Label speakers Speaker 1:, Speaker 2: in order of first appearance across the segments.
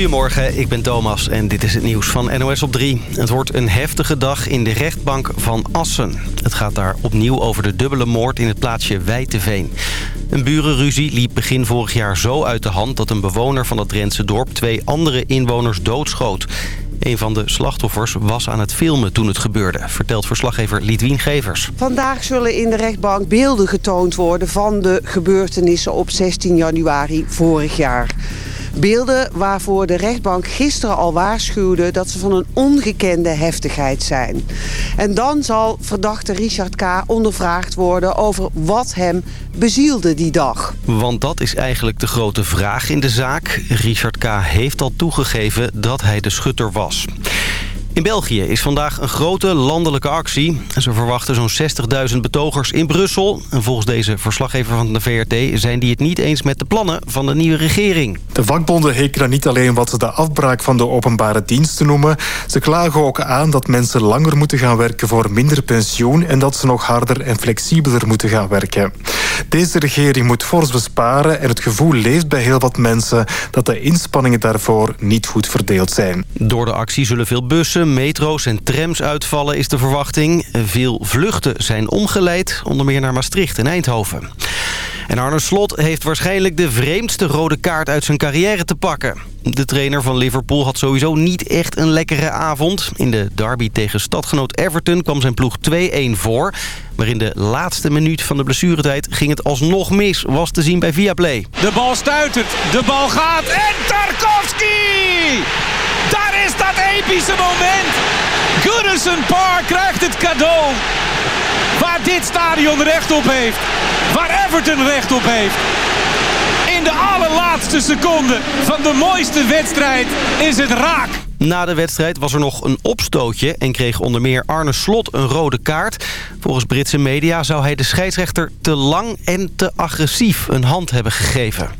Speaker 1: Goedemorgen, ik ben Thomas en dit is het nieuws van NOS op 3. Het wordt een heftige dag in de rechtbank van Assen. Het gaat daar opnieuw over de dubbele moord in het plaatsje Wijteveen. Een burenruzie liep begin vorig jaar zo uit de hand... dat een bewoner van het Drentse dorp twee andere inwoners doodschoot. Een van de slachtoffers was aan het filmen toen het gebeurde... vertelt verslaggever Lidwien Gevers.
Speaker 2: Vandaag zullen in de rechtbank beelden getoond worden... van de gebeurtenissen op 16 januari vorig jaar. Beelden waarvoor de rechtbank gisteren al waarschuwde dat ze van een ongekende heftigheid zijn. En dan zal verdachte Richard K. ondervraagd worden over wat hem bezielde die dag.
Speaker 1: Want dat is eigenlijk de grote vraag in de zaak. Richard K. heeft al toegegeven dat hij de schutter was. In België is vandaag een grote landelijke actie. Ze verwachten zo'n 60.000 betogers in Brussel. En volgens deze verslaggever van de VRT zijn die het niet eens met de plannen van de nieuwe regering.
Speaker 3: De vakbonden hekelen niet alleen wat ze de afbraak van de openbare diensten noemen. Ze klagen ook aan dat mensen langer moeten gaan werken voor minder pensioen... en dat ze nog harder en flexibeler moeten gaan werken. Deze regering moet fors besparen en het gevoel leeft bij heel wat mensen... dat de inspanningen daarvoor niet goed verdeeld zijn.
Speaker 1: Door de actie zullen veel bussen metro's en trams uitvallen is de verwachting. Veel vluchten zijn omgeleid, onder meer naar Maastricht en Eindhoven. En Arne Slot heeft waarschijnlijk de vreemdste rode kaart uit zijn carrière te pakken. De trainer van Liverpool had sowieso niet echt een lekkere avond. In de derby tegen stadgenoot Everton kwam zijn ploeg 2-1 voor. Maar in de laatste minuut van de blessuretijd ging het alsnog mis. Was te zien bij Viaplay.
Speaker 4: De bal stuitert, de bal gaat en Tarkovsky! Daar is dat epische moment! Goodison Park krijgt het cadeau waar dit stadion recht op heeft. Waar Everton recht op heeft. In de allerlaatste seconde van de mooiste wedstrijd is het raak.
Speaker 1: Na de wedstrijd was er nog een opstootje en kreeg onder meer Arne Slot een rode kaart. Volgens Britse media zou hij de scheidsrechter te lang en te agressief een hand hebben gegeven.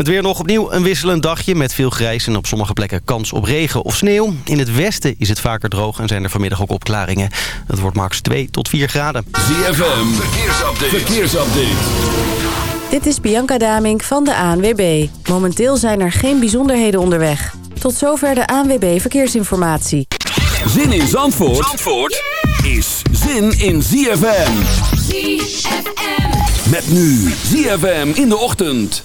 Speaker 1: Het weer nog opnieuw een wisselend dagje met veel grijs en op sommige plekken kans op regen of sneeuw. In het westen is het vaker droog en zijn er vanmiddag ook opklaringen. Het wordt max 2 tot 4 graden.
Speaker 5: ZFM, verkeersupdate. verkeersupdate.
Speaker 6: Dit is Bianca Damink van de ANWB. Momenteel zijn er geen bijzonderheden onderweg. Tot zover de ANWB Verkeersinformatie.
Speaker 5: Zin in Zandvoort, Zandvoort is zin in ZFM.
Speaker 7: ZFM.
Speaker 5: Met nu ZFM in de ochtend.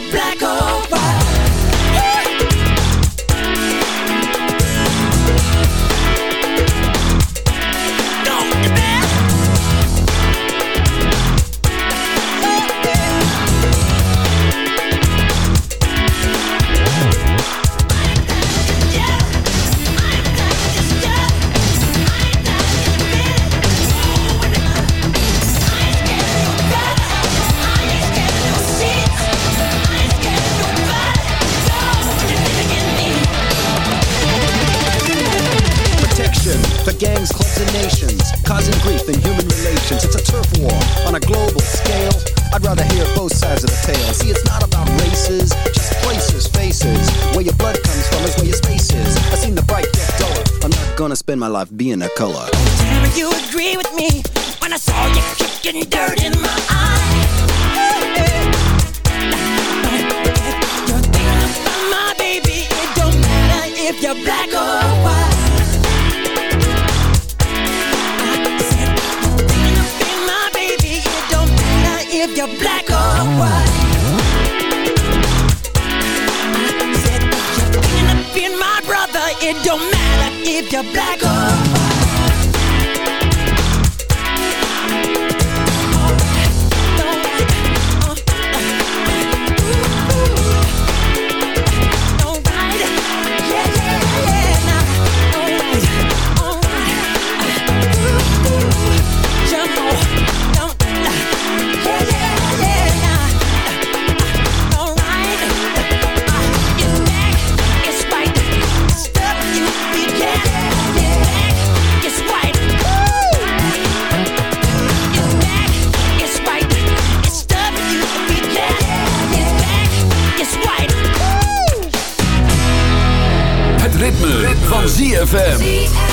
Speaker 7: Black or
Speaker 8: spend my life being a color.
Speaker 7: Damn, you agree with me when I saw you kicking dirt in my eye. You're my baby. It don't matter if you're black or white. You're. It don't matter if you're black or white.
Speaker 5: ZFM.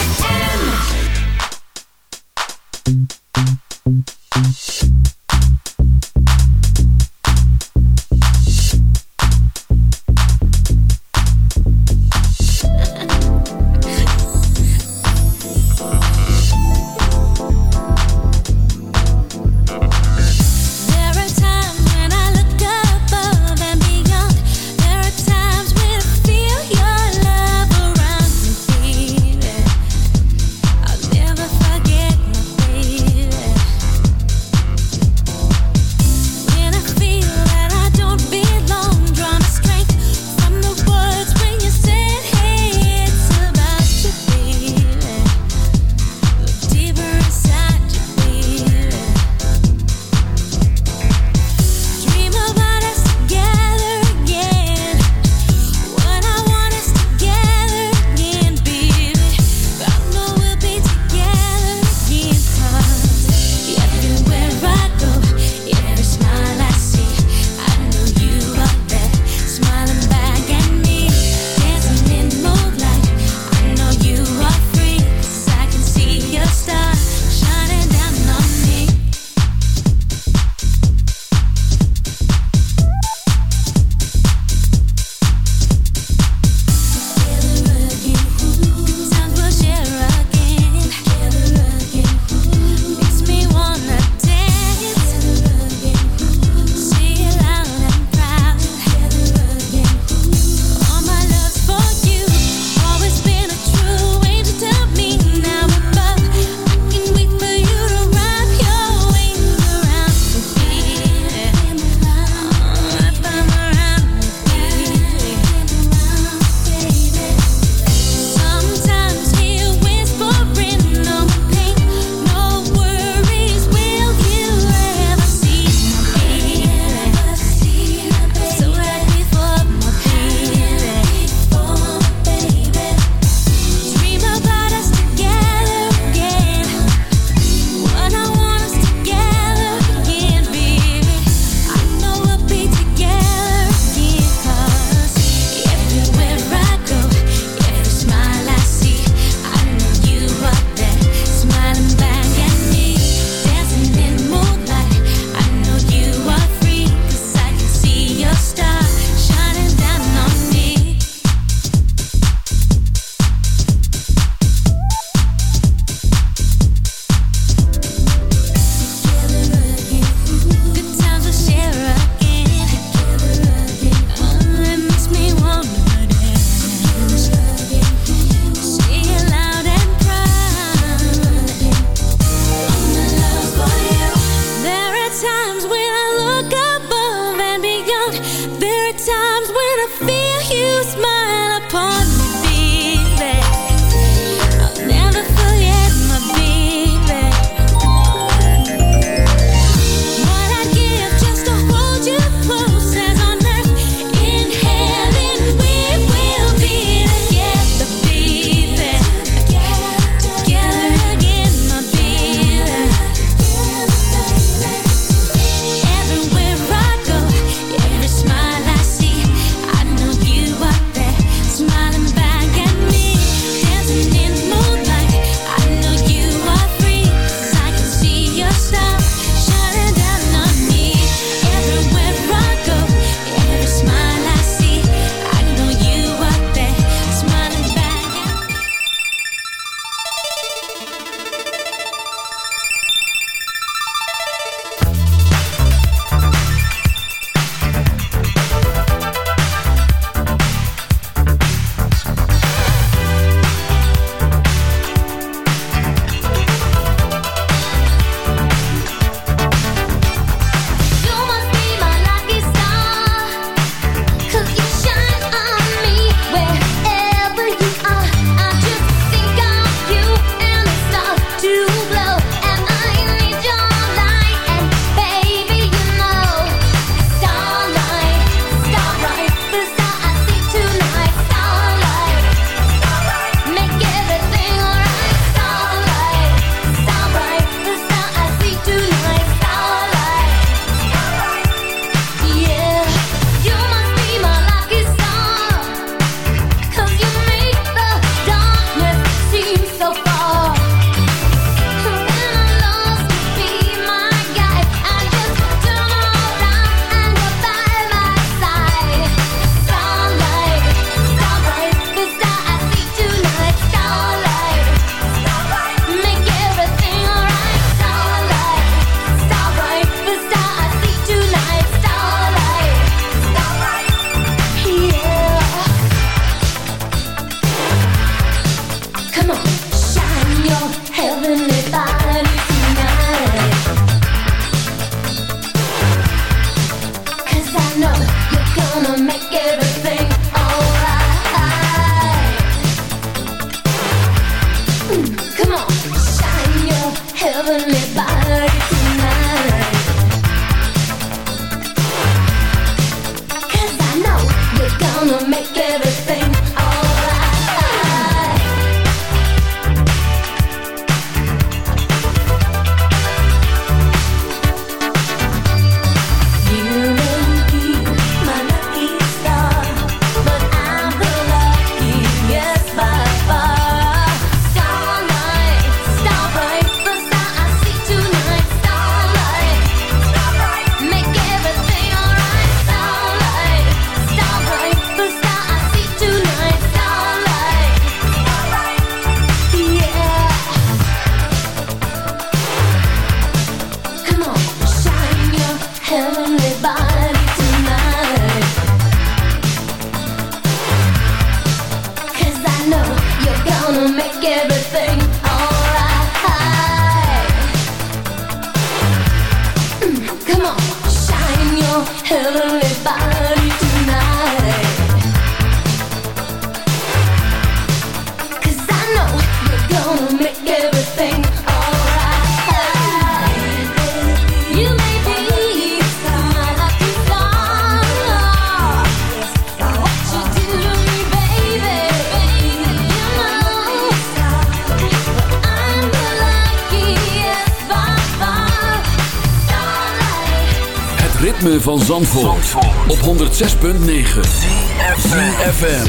Speaker 5: ritme van Zandvoort, op 106.9 CFFM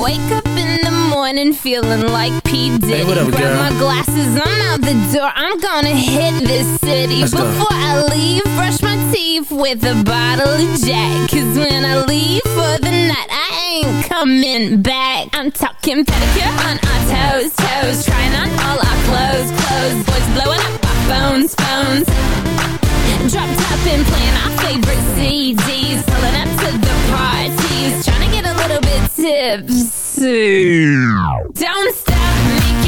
Speaker 9: Wake up in the morning feeling like P. Diddy.
Speaker 10: Hey, what girl?
Speaker 9: my glasses, I'm out the door. I'm gonna hit this city Before. I leave, brush my teeth with a bottle of Jack. Cause when I leave for the night, I ain't coming back. I'm talking pedicure on our toes, toes. Trying on all our clothes, clothes. Boys blowing up phones, phones. drop top and playing our favorite CDs. Pulling up to the parties, trying to get a little bit tipsy. Don't stop, make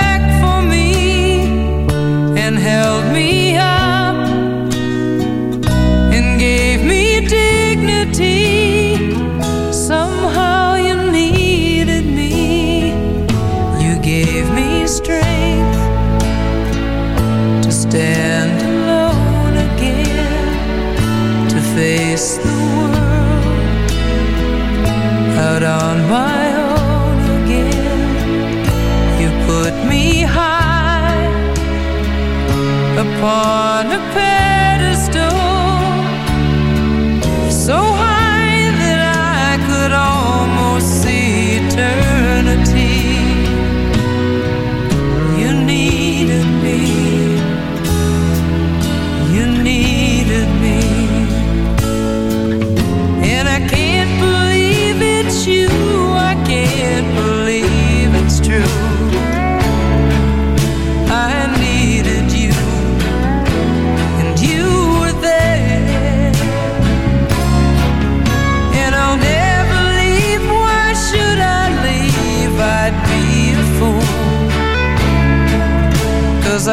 Speaker 11: upon a pair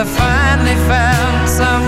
Speaker 11: I finally found
Speaker 12: some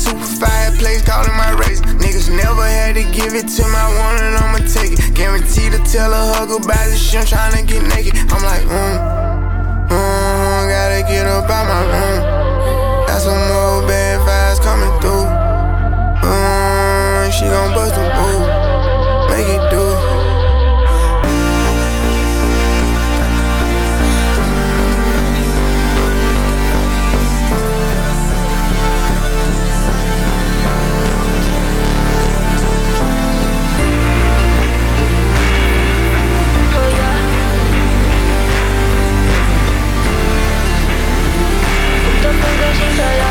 Speaker 13: for five calling my race. Niggas never had to give it to my one and I'ma take it. Guaranteed to tell a hug about this shit, I'm tryna get naked. I'm like, mm, mm, gotta get up out my room. Got some more bad vibes coming through. Mm, she gon' bust a move,
Speaker 14: say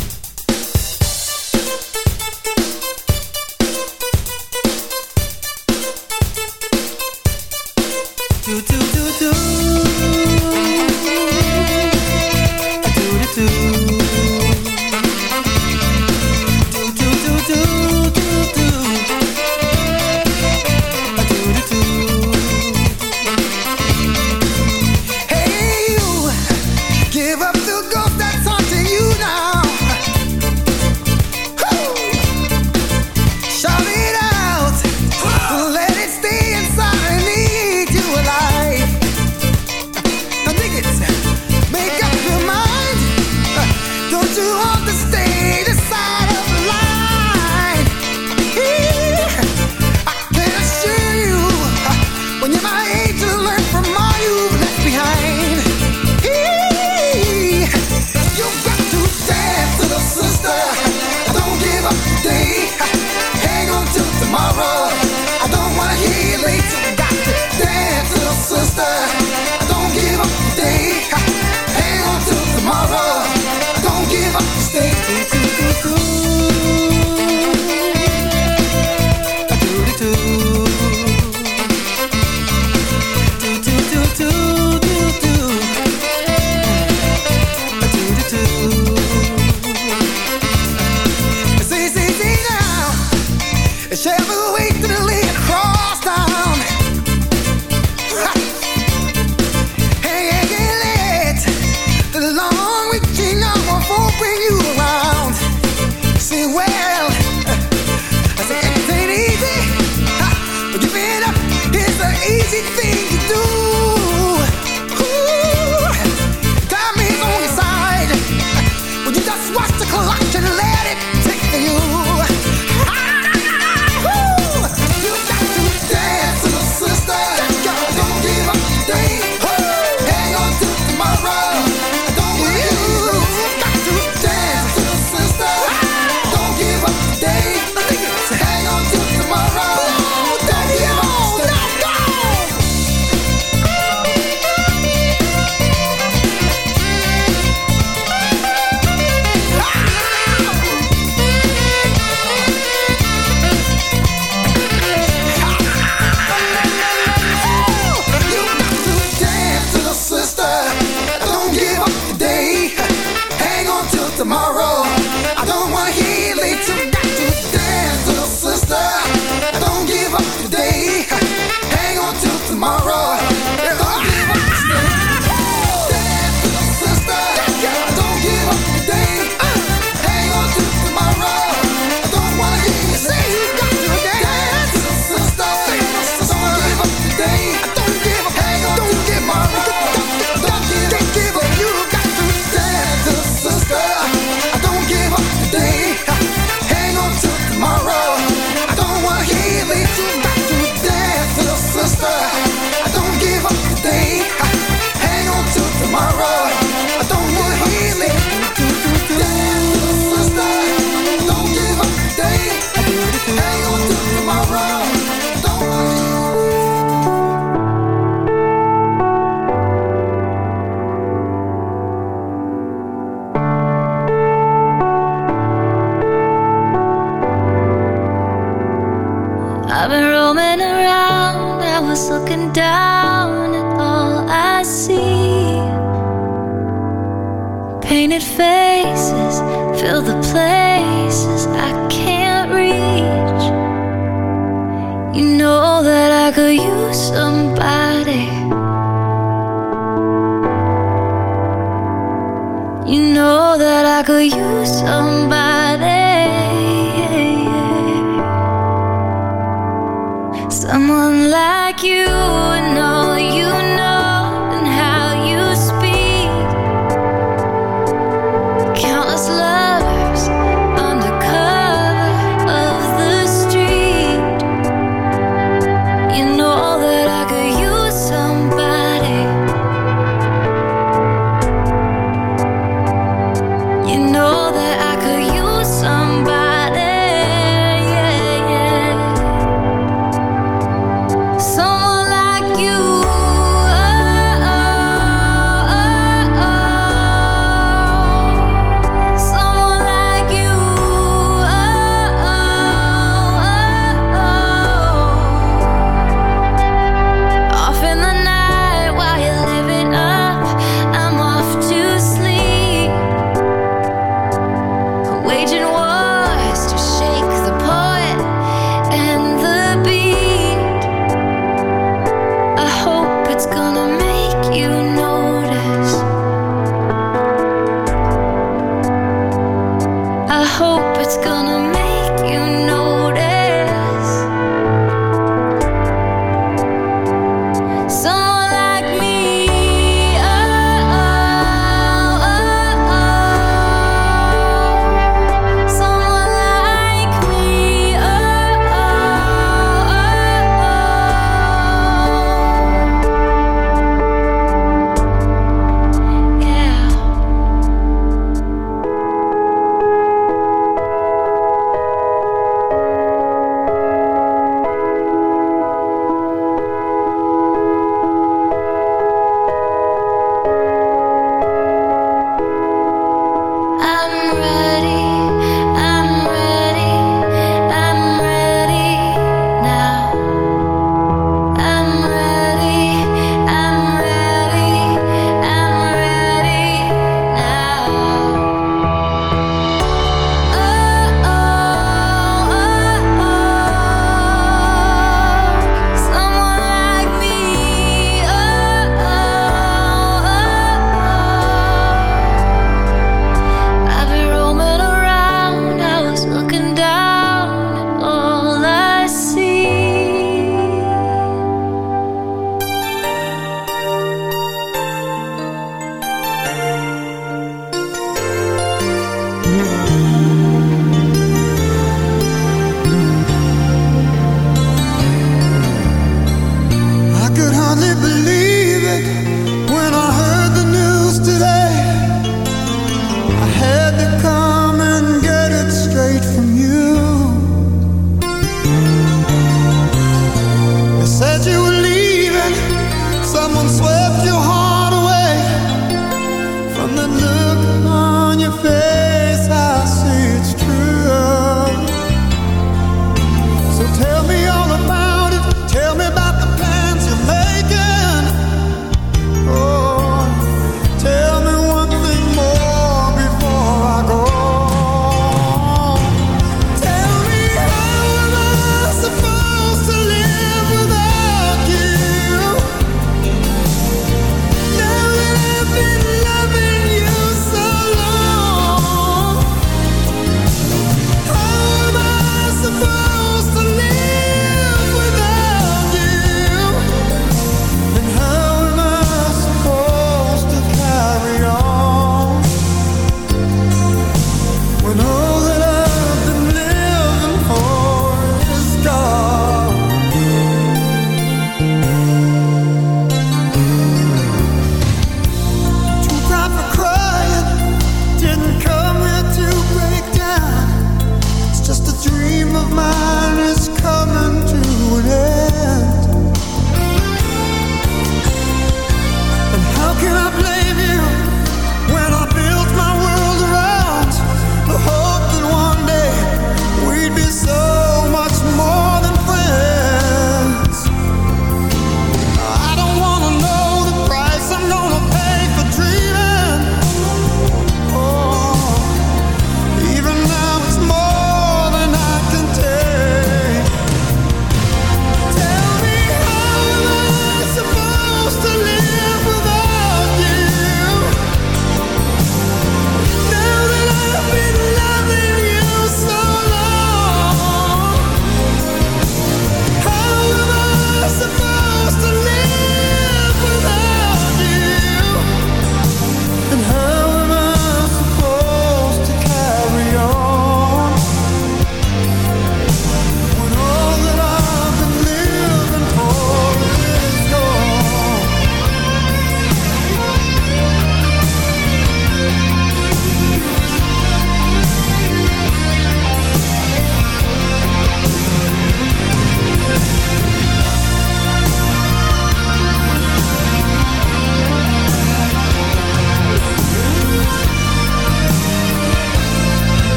Speaker 14: crazy thing.
Speaker 9: I've been roaming around, I was looking down at all I see. Painted faces fill the places I can't reach. You know that I could use somebody. You know that I could use somebody.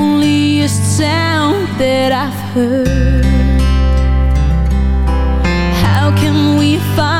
Speaker 10: Loneliest sound that I've heard. How can we find